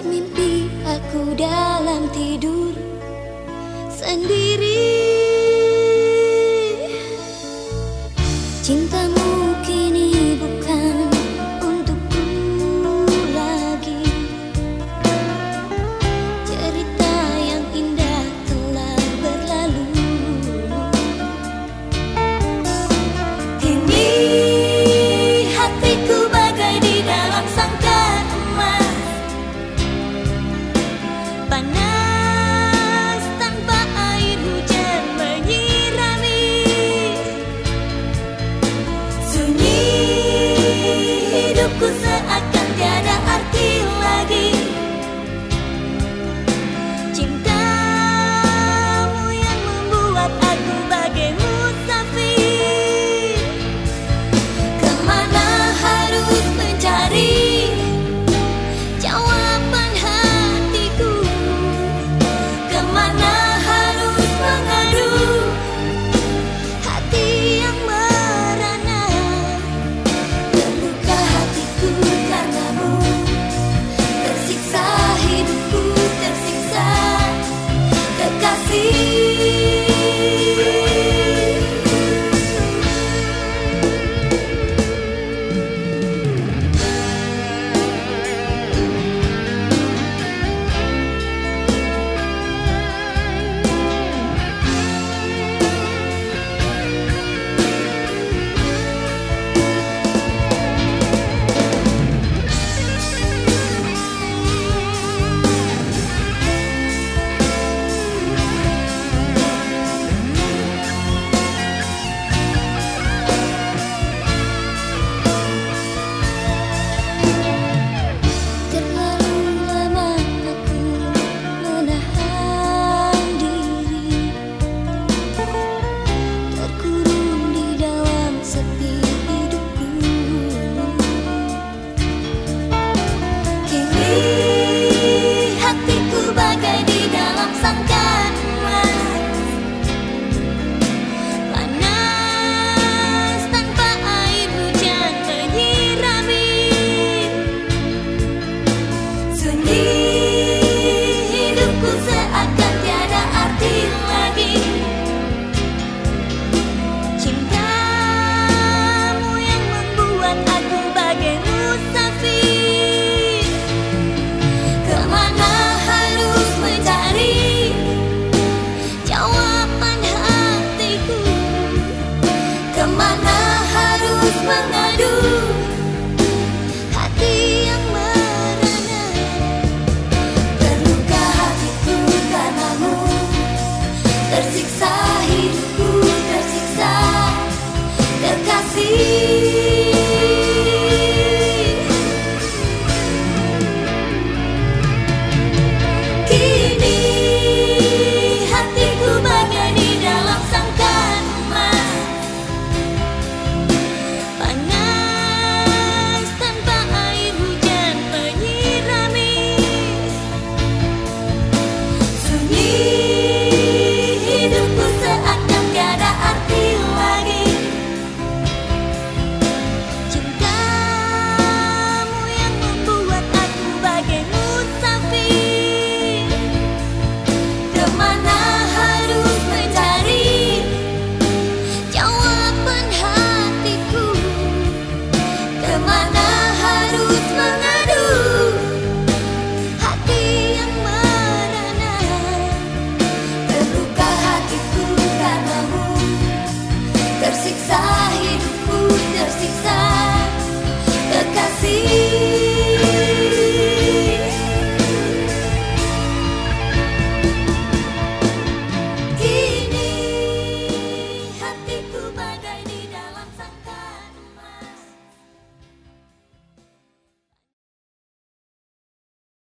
Mimpi aku dalam tidur Sendiri.